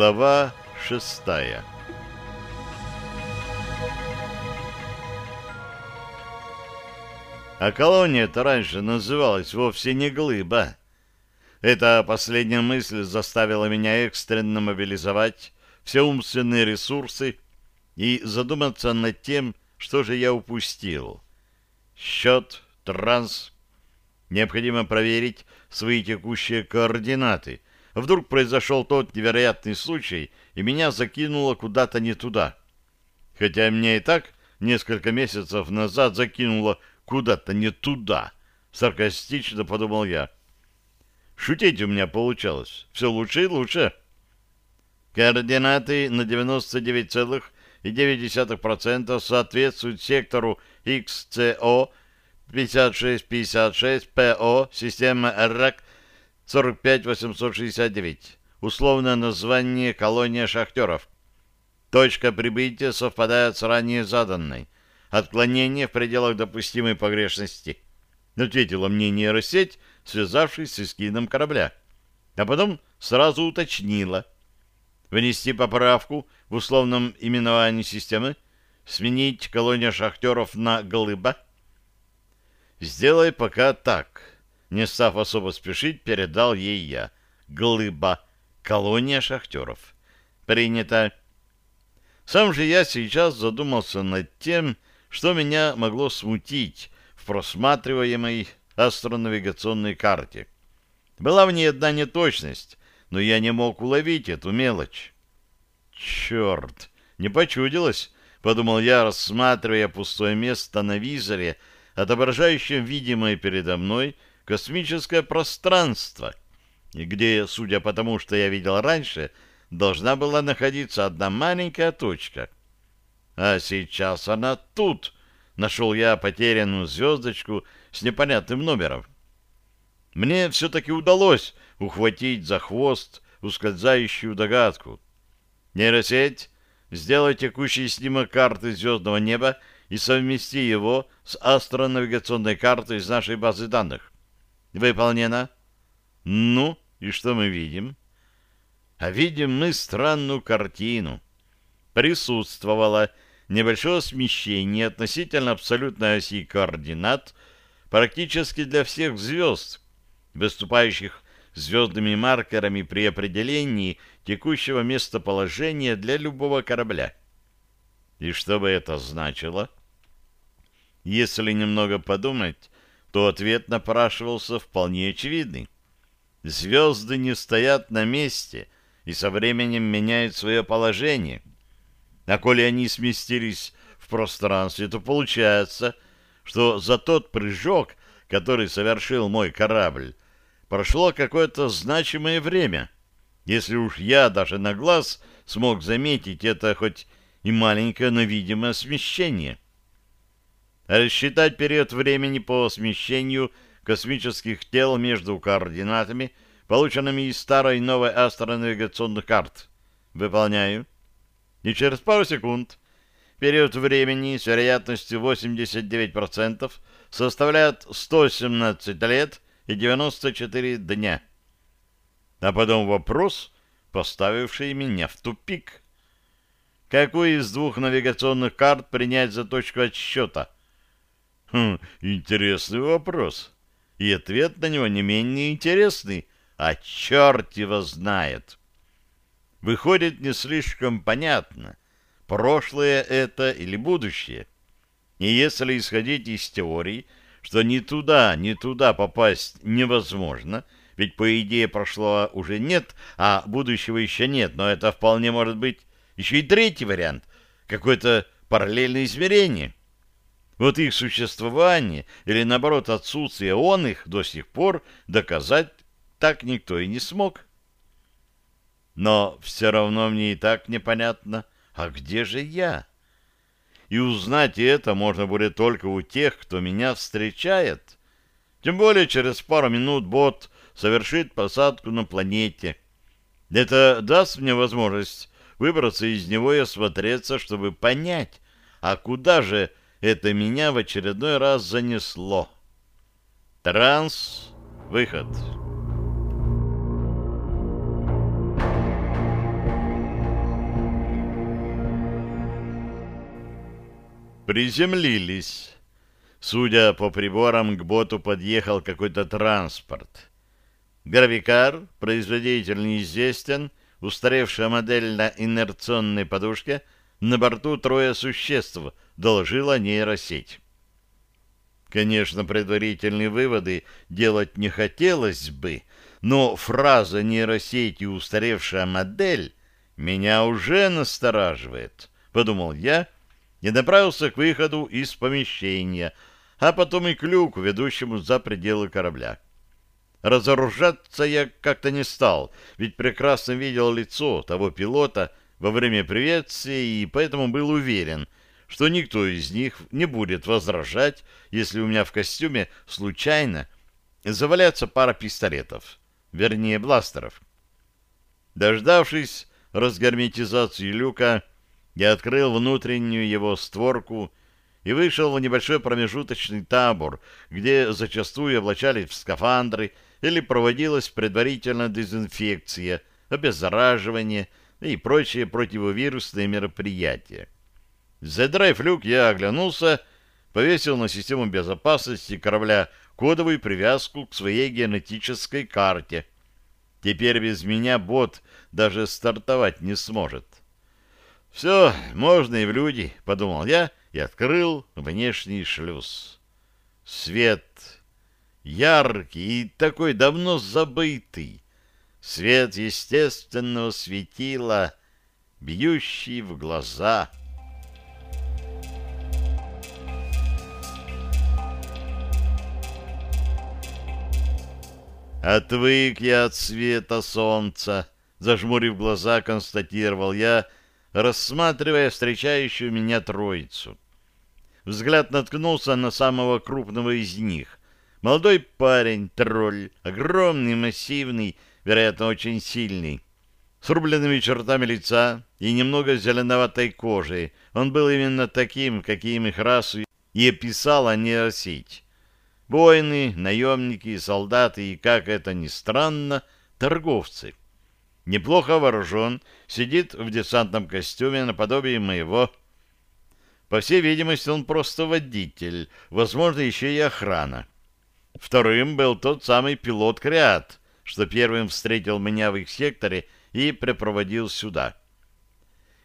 Глава шестая А колония-то раньше называлась вовсе не глыба. Эта последняя мысль заставила меня экстренно мобилизовать все умственные ресурсы и задуматься над тем, что же я упустил. Счет, транс. Необходимо проверить свои текущие координаты. Вдруг произошел тот невероятный случай, и меня закинуло куда-то не туда. Хотя мне и так несколько месяцев назад закинуло куда-то не туда, саркастично подумал я. Шутить у меня получалось. Все лучше и лучше. Координаты на 99,9% соответствуют сектору XCO 5656 ПО система РАК 45869. Условное название колония шахтеров. Точка прибытия совпадает с ранее заданной. Отклонение в пределах допустимой погрешности. Ответила мне нейросеть, связавшись с эскином корабля. А потом сразу уточнила. Внести поправку в условном именовании системы, сменить колония шахтеров на «Голыба». «Сделай пока так». Не став особо спешить, передал ей я. «Глыба. Колония шахтеров». «Принято». Сам же я сейчас задумался над тем, что меня могло смутить в просматриваемой астронавигационной карте. Была в ней одна неточность, но я не мог уловить эту мелочь. «Черт! Не почудилось!» — подумал я, рассматривая пустое место на визоре, отображающем видимое передо мной космическое пространство, где, судя по тому, что я видел раньше, должна была находиться одна маленькая точка. А сейчас она тут. Нашел я потерянную звездочку с непонятным номером. Мне все-таки удалось ухватить за хвост ускользающую догадку. Нейросеть, сделай текущий снимок карты звездного неба и совмести его с астронавигационной картой из нашей базы данных. Выполнено. Ну, и что мы видим? А видим мы странную картину. Присутствовало небольшое смещение относительно абсолютной оси координат практически для всех звезд, выступающих звездными маркерами при определении текущего местоположения для любого корабля. И что бы это значило? Если немного подумать, то ответ напрашивался вполне очевидный. Звезды не стоят на месте и со временем меняют свое положение. А коли они сместились в пространстве, то получается, что за тот прыжок, который совершил мой корабль, прошло какое-то значимое время. Если уж я даже на глаз смог заметить это хоть и маленькое, но видимое смещение. Рассчитать период времени по смещению космических тел между координатами, полученными из старой и новой астронавигационных карт. Выполняю. И через пару секунд период времени с вероятностью 89% составляет 117 лет и 94 дня. А потом вопрос, поставивший меня в тупик. Какую из двух навигационных карт принять за точку отсчета? Хм, интересный вопрос. И ответ на него не менее интересный. А черт его знает. Выходит, не слишком понятно, прошлое это или будущее. И если исходить из теории, что ни туда, ни туда попасть невозможно, ведь, по идее, прошлого уже нет, а будущего еще нет, но это вполне может быть еще и третий вариант, какое-то параллельное измерение. Вот их существование или, наоборот, отсутствие он их до сих пор доказать так никто и не смог. Но все равно мне и так непонятно, а где же я? и узнать это можно будет только у тех, кто меня встречает. Тем более через пару минут бот совершит посадку на планете. Это даст мне возможность выбраться из него и осмотреться, чтобы понять, а куда же это меня в очередной раз занесло. Транс. Выход. Приземлились. Судя по приборам, к боту подъехал какой-то транспорт. Гравикар, производитель неизвестен, устаревшая модель на инерционной подушке — на борту трое существ, доложила нейросеть. Конечно, предварительные выводы делать не хотелось бы, но фраза нейросети «устаревшая модель» меня уже настораживает, подумал я и направился к выходу из помещения, а потом и к люку, ведущему за пределы корабля. Разоружаться я как-то не стал, ведь прекрасно видел лицо того пилота во время приветствия и поэтому был уверен, что никто из них не будет возражать, если у меня в костюме случайно завалятся пара пистолетов, вернее бластеров. Дождавшись разгерметизации люка, я открыл внутреннюю его створку и вышел в небольшой промежуточный табор, где зачастую облачались в скафандры или проводилась предварительная дезинфекция, обеззараживание и прочие противовирусные мероприятия. Задрав люк, я оглянулся, повесил на систему безопасности корабля кодовую привязку к своей генетической карте. Теперь без меня бот даже стартовать не сможет. «Все, можно и в люди», — подумал я и открыл внешний шлюз. Свет яркий и такой давно забытый. Свет естественного светила, бьющий в глаза. Отвык я от света солнца, зажмурив глаза, констатировал я, рассматривая встречающую меня троицу. Взгляд наткнулся на самого крупного из них. Молодой парень, тролль, огромный, массивный, вероятно, очень сильный. С рубленными чертами лица и немного зеленоватой кожей. Он был именно таким, каким их расу и описала нейросеть. Воины, наемники, солдаты и, как это ни странно, торговцы. Неплохо вооружен, сидит в десантном костюме наподобие моего. По всей видимости, он просто водитель, возможно, еще и охрана. Вторым был тот самый пилот Криат, что первым встретил меня в их секторе и припроводил сюда.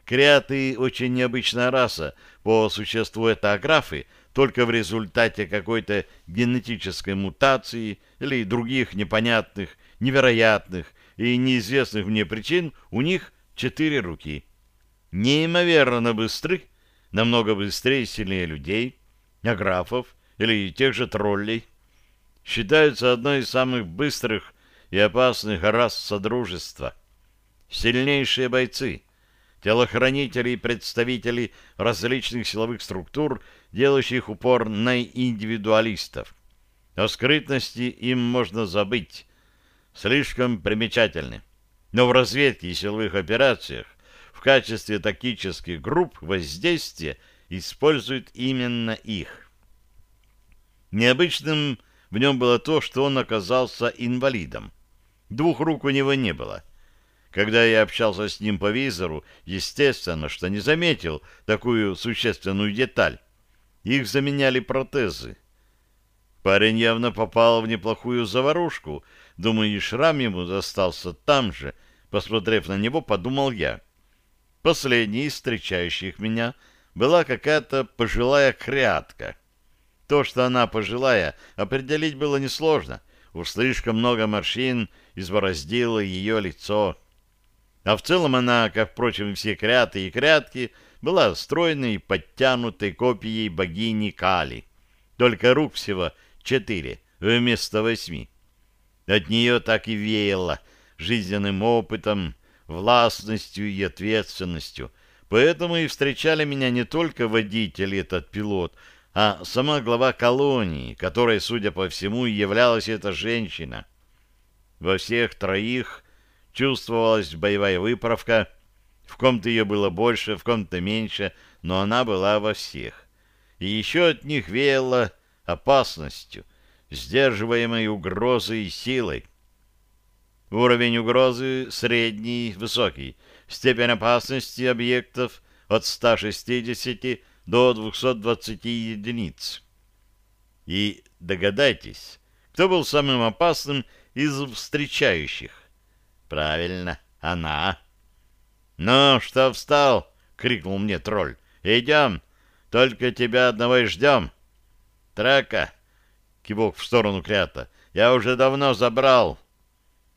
Криаты очень необычная раса, по существу это аграфы, только в результате какой-то генетической мутации или других непонятных, невероятных и неизвестных мне причин у них четыре руки. Неимоверно быстры, намного быстрее и сильнее людей, аграфов или тех же троллей. Считаются одной из самых быстрых и опасных рас Содружества. Сильнейшие бойцы, телохранители и представители различных силовых структур, делающих упор на индивидуалистов. О скрытности им можно забыть. Слишком примечательны. Но в разведке и силовых операциях в качестве тактических групп воздействия используют именно их. Необычным в нем было то, что он оказался инвалидом. Двух рук у него не было. Когда я общался с ним по визору, естественно, что не заметил такую существенную деталь. Их заменяли протезы. Парень явно попал в неплохую заварушку. Думаю, и шрам ему достался там же. Посмотрев на него, подумал я. Последней из встречающих меня была какая-то пожилая крятка. То, что она пожилая, определить было несложно. Уж слишком много морщин избороздило ее лицо. А в целом она, как, впрочем, все кряты и крятки, была стройной и подтянутой копией богини Кали. Только рук всего четыре вместо восьми. От нее так и веяло жизненным опытом, властностью и ответственностью. Поэтому и встречали меня не только водитель этот пилот, а сама глава колонии, которой, судя по всему, являлась эта женщина. Во всех троих чувствовалась боевая выправка, в ком-то ее было больше, в ком-то меньше, но она была во всех. И еще от них веяло опасностью, сдерживаемой угрозой и силой. Уровень угрозы средний, высокий, степень опасности объектов от 160 до 220 единиц. И догадайтесь, кто был самым опасным из встречающих? Правильно, она. «Ну, что встал?» — крикнул мне тролль. «Идем, только тебя одного и ждем». «Трака!» — кивок в сторону Крята. «Я уже давно забрал».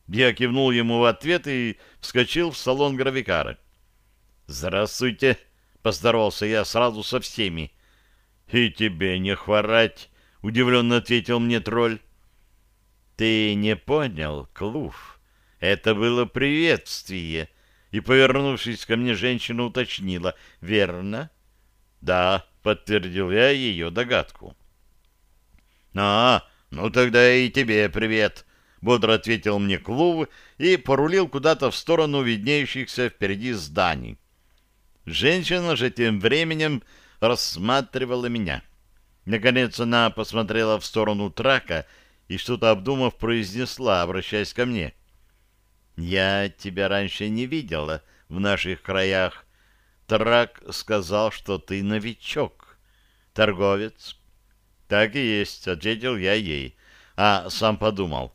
Я кивнул ему в ответ и вскочил в салон гравикара. «Здравствуйте!» — поздоровался я сразу со всеми. «И тебе не хворать!» — удивленно ответил мне тролль. «Ты не понял, Клув. Это было приветствие!» И, повернувшись ко мне, женщина уточнила. «Верно?» «Да», — подтвердил я ее догадку. «А, ну тогда и тебе привет», — бодро ответил мне Клув и порулил куда-то в сторону виднеющихся впереди зданий. Женщина же тем временем рассматривала меня. Наконец она посмотрела в сторону трака и, что-то обдумав, произнесла, обращаясь ко мне. «Я тебя раньше не видела в наших краях. Трак сказал, что ты новичок. Торговец?» «Так и есть», — ответил я ей, а сам подумал.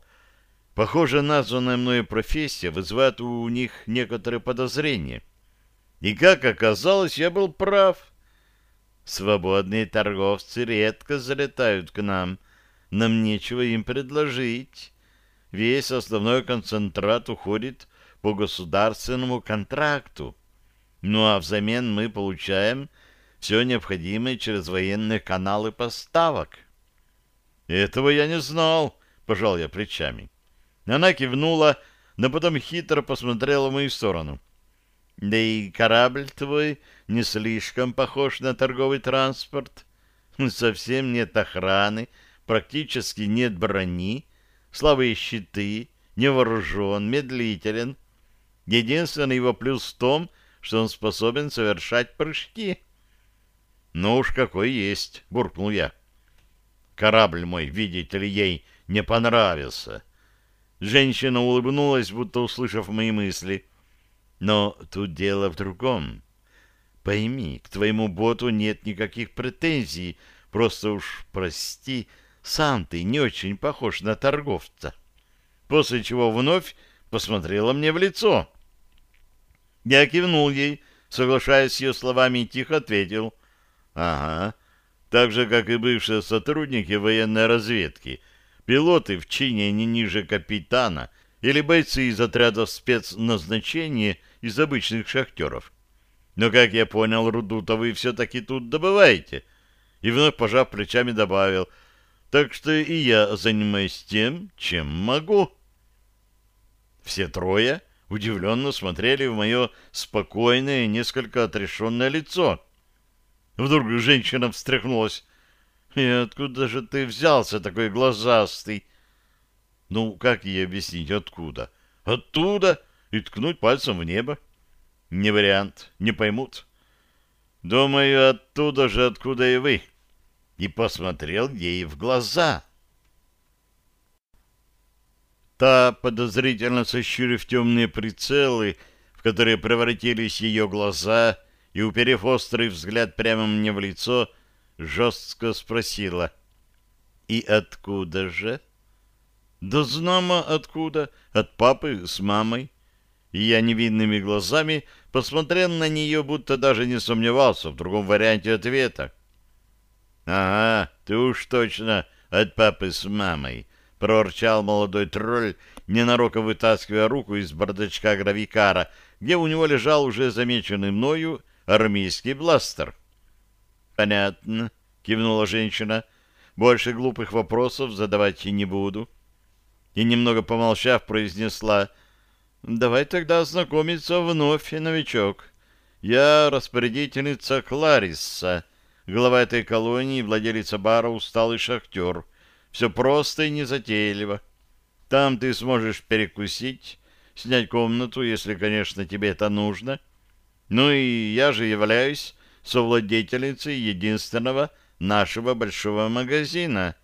«Похоже, названная мною профессия вызывает у них некоторые подозрения». И, как оказалось, я был прав. Свободные торговцы редко залетают к нам. Нам нечего им предложить. Весь основной концентрат уходит по государственному контракту. Ну а взамен мы получаем все необходимое через военные каналы поставок. Этого я не знал, пожал я плечами. Она кивнула, но потом хитро посмотрела в мою сторону. Да и корабль твой не слишком похож на торговый транспорт. Совсем нет охраны, практически нет брони, слабые щиты, невооружен, медлителен. Единственный его плюс в том, что он способен совершать прыжки. «Ну уж какой есть!» — буркнул я. Корабль мой, видите ли, ей не понравился. Женщина улыбнулась, будто услышав мои мысли — но тут дело в другом. Пойми, к твоему боту нет никаких претензий, просто уж прости, сам ты не очень похож на торговца. После чего вновь посмотрела мне в лицо. Я кивнул ей, соглашаясь с ее словами, и тихо ответил. «Ага, так же, как и бывшие сотрудники военной разведки, пилоты в чине не ниже капитана — или бойцы из отряда спецназначения из обычных шахтеров. Но, как я понял, руду-то вы все-таки тут добываете. И вновь, пожав плечами, добавил, так что и я занимаюсь тем, чем могу. Все трое удивленно смотрели в мое спокойное, несколько отрешенное лицо. Вдруг женщина встряхнулась. «И откуда же ты взялся такой глазастый?» Ну, как ей объяснить, откуда? Оттуда и ткнуть пальцем в небо. Не вариант, не поймут. Думаю, оттуда же, откуда и вы. И посмотрел ей в глаза. Та, подозрительно сощурив темные прицелы, в которые превратились ее глаза, и, уперев острый взгляд прямо мне в лицо, жестко спросила. «И откуда же?» Да знамо откуда, от папы с мамой. И я невинными глазами посмотрел на нее, будто даже не сомневался в другом варианте ответа. — Ага, ты уж точно от папы с мамой, — проворчал молодой тролль, ненароком вытаскивая руку из бардачка гравикара, где у него лежал уже замеченный мною армейский бластер. — Понятно, — кивнула женщина. — Больше глупых вопросов задавать и не буду. — и, немного помолчав, произнесла «Давай тогда знакомиться вновь, новичок. Я распорядительница Кларисса, глава этой колонии, владелица бара «Усталый шахтер». Все просто и незатейливо. Там ты сможешь перекусить, снять комнату, если, конечно, тебе это нужно. Ну и я же являюсь совладельницей единственного нашего большого магазина.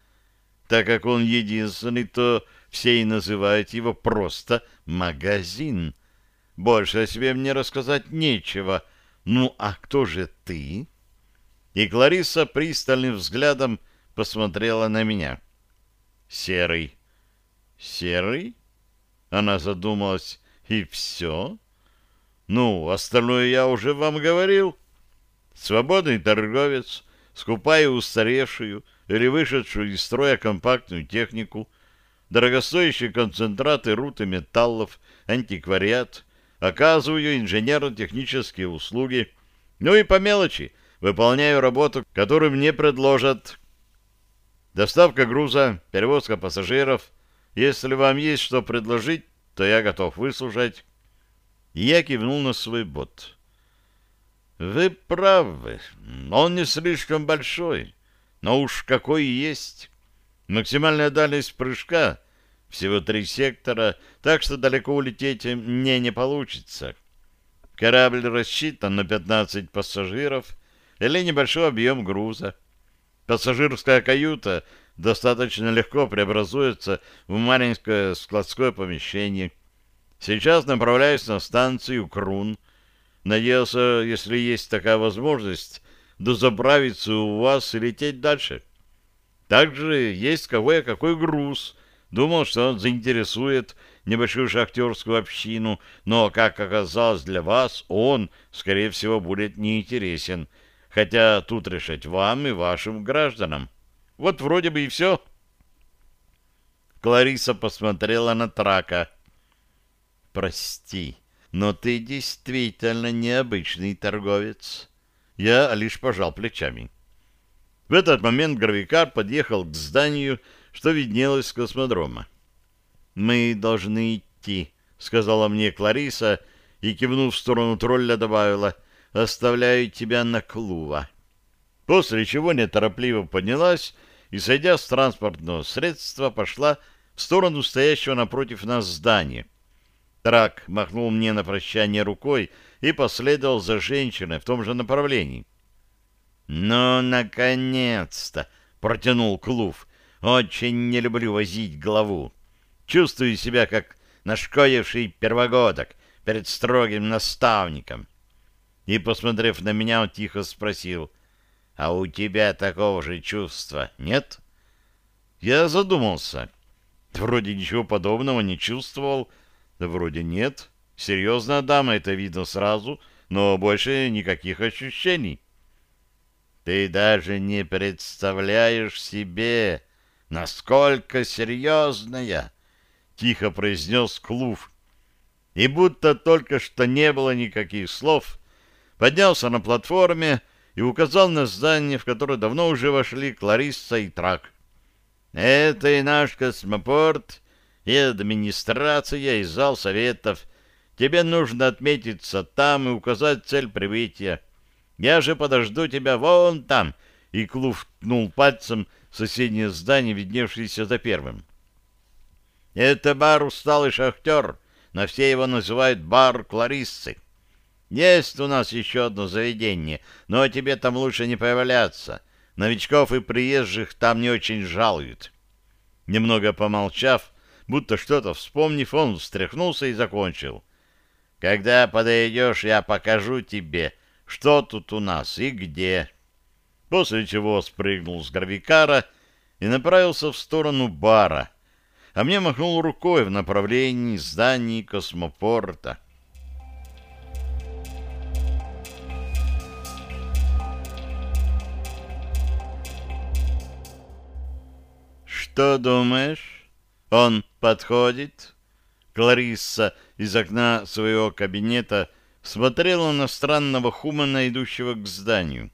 Так как он единственный, то все и называют его просто магазин. Больше о себе мне рассказать нечего. Ну, а кто же ты? и Клариса пристальным взглядом посмотрела на меня. «Серый». «Серый?» Она задумалась. «И все?» «Ну, остальное я уже вам говорил. Свободный торговец, скупая устаревшую или вышедшую из строя компактную технику, дорогостоящие концентраты руд металлов, антиквариат, оказываю инженерно-технические услуги, ну и по мелочи выполняю работу, которую мне предложат. Доставка груза, перевозка пассажиров. Если вам есть что предложить, то я готов выслушать. Я кивнул на свой бот. Вы правы, он не слишком большой, но уж какой есть. Максимальная дальность прыжка всего три сектора, так что далеко улететь мне не получится. Корабль рассчитан на 15 пассажиров или небольшой объем груза. Пассажирская каюта достаточно легко преобразуется в маленькое складское помещение. Сейчас направляюсь на станцию Крун. Надеялся, если есть такая возможность, дозаправиться у вас и лететь дальше. Также есть кое-какой груз. Думал, что он заинтересует небольшую шахтерскую общину, но, как оказалось для вас, он, скорее всего, будет неинтересен, хотя тут решать вам и вашим гражданам. Вот вроде бы и все. Клариса посмотрела на Трака. «Прости, но ты действительно необычный торговец». Я лишь пожал плечами. В этот момент гравикар подъехал к зданию, что виднелось с космодрома. «Мы должны идти», — сказала мне Клариса и, кивнув в сторону тролля, добавила, «оставляю тебя на клува». После чего неторопливо поднялась и, сойдя с транспортного средства, пошла в сторону стоящего напротив нас здания. Трак махнул мне на прощание рукой и последовал за женщиной в том же направлении. «Ну, наконец-то!» — протянул Клув. «Очень не люблю возить главу. Чувствую себя как нашкоевший первогодок перед строгим наставником». И, посмотрев на меня, он тихо спросил, «А у тебя такого же чувства нет?» Я задумался. Вроде ничего подобного не чувствовал, да вроде нет. Серьезная дама, это видно сразу, но больше никаких ощущений. Ты даже не представляешь себе, насколько серьезная, — тихо произнес Клув. И будто только что не было никаких слов, поднялся на платформе и указал на здание, в которое давно уже вошли Кларисса и Трак. Это и наш космопорт, и администрация, и зал советов. Тебе нужно отметиться там и указать цель прибытия. Я же подожду тебя вон там. И Клув ткнул пальцем в соседнее здание, видневшееся за первым. Это бар «Усталый шахтер», но все его называют бар Клариссы. Есть у нас еще одно заведение, но тебе там лучше не появляться. Новичков и приезжих там не очень жалуют. Немного помолчав, будто что-то вспомнив, он встряхнулся и закончил. Когда подойдешь, я покажу тебе, что тут у нас и где. После чего спрыгнул с гравикара и направился в сторону бара, а мне махнул рукой в направлении зданий космопорта. «Что думаешь? Он подходит?» Кларисса из окна своего кабинета смотрела на странного хумана, идущего к зданию.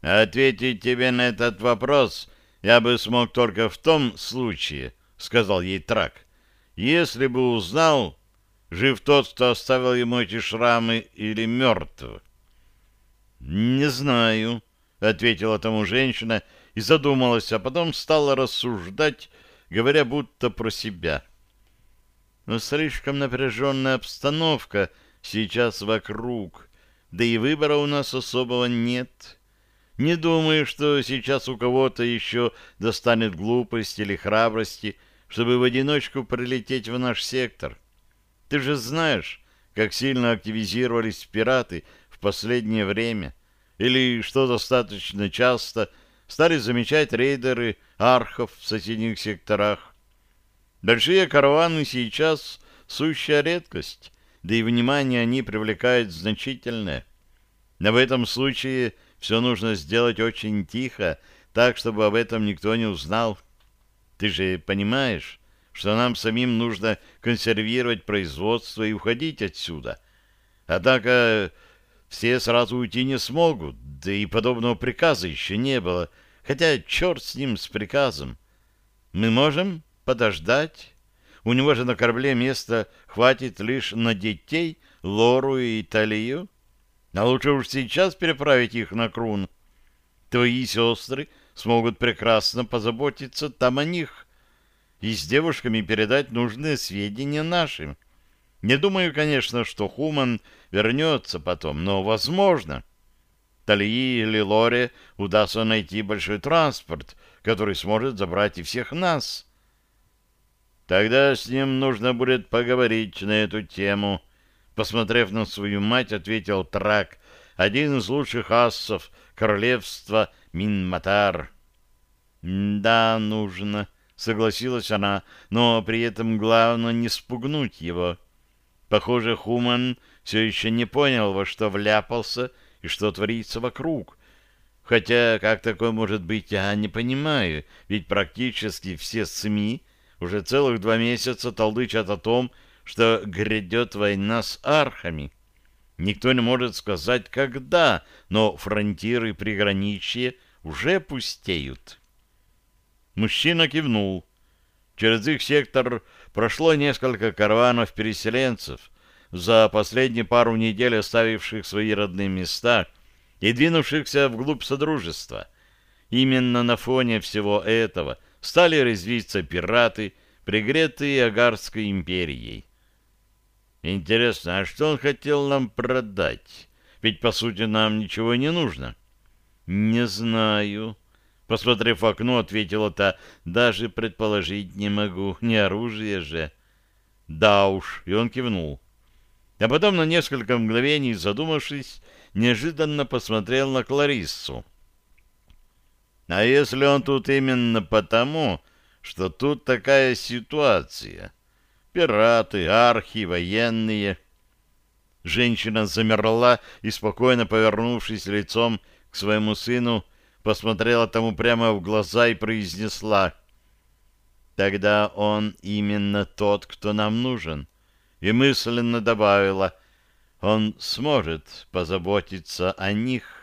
«Ответить тебе на этот вопрос я бы смог только в том случае», — сказал ей Трак, «если бы узнал, жив тот, кто оставил ему эти шрамы, или мертв». «Не знаю», — ответила тому женщина и задумалась, а потом стала рассуждать, говоря будто про себя. Но слишком напряженная обстановка сейчас вокруг, да и выбора у нас особого нет. Не думаю, что сейчас у кого-то еще достанет глупости или храбрости, чтобы в одиночку прилететь в наш сектор. Ты же знаешь, как сильно активизировались пираты в последнее время, или, что достаточно часто, стали замечать рейдеры архов в соседних секторах. Большие караваны сейчас сущая редкость, да и внимание они привлекают значительное. Но в этом случае все нужно сделать очень тихо, так, чтобы об этом никто не узнал. Ты же понимаешь, что нам самим нужно консервировать производство и уходить отсюда. Однако все сразу уйти не смогут, да и подобного приказа еще не было, хотя черт с ним, с приказом. Мы можем подождать. У него же на корабле места хватит лишь на детей, Лору и Талию. А лучше уж сейчас переправить их на Крун. Твои сестры смогут прекрасно позаботиться там о них и с девушками передать нужные сведения нашим. Не думаю, конечно, что Хуман вернется потом, но возможно. Талии или Лоре удастся найти большой транспорт, который сможет забрать и всех нас. Тогда с ним нужно будет поговорить на эту тему, Посмотрев на свою мать, ответил Трак, один из лучших ассов королевства Минматар. «Да, нужно», — согласилась она, но при этом главное не спугнуть его. Похоже, Хуман все еще не понял, во что вляпался и что творится вокруг. Хотя, как такое может быть, я не понимаю, ведь практически все СМИ уже целых два месяца толдычат о том, что грядет война с архами. Никто не может сказать, когда, но фронтиры приграничья уже пустеют. Мужчина кивнул. Через их сектор прошло несколько караванов переселенцев, за последние пару недель оставивших свои родные места и двинувшихся вглубь Содружества. Именно на фоне всего этого стали резвиться пираты, пригретые Агарской империей. Интересно, а что он хотел нам продать? Ведь, по сути, нам ничего не нужно. Не знаю. Посмотрев в окно, ответила та. Даже предположить не могу. Не оружие же. Да уж. И он кивнул. А потом на несколько мгновений, задумавшись, неожиданно посмотрел на Клариссу. А если он тут именно потому, что тут такая ситуация? — Пираты, архи, военные. Женщина замерла и, спокойно повернувшись лицом к своему сыну, посмотрела тому прямо в глаза и произнесла «Тогда он именно тот, кто нам нужен». И мысленно добавила «Он сможет позаботиться о них».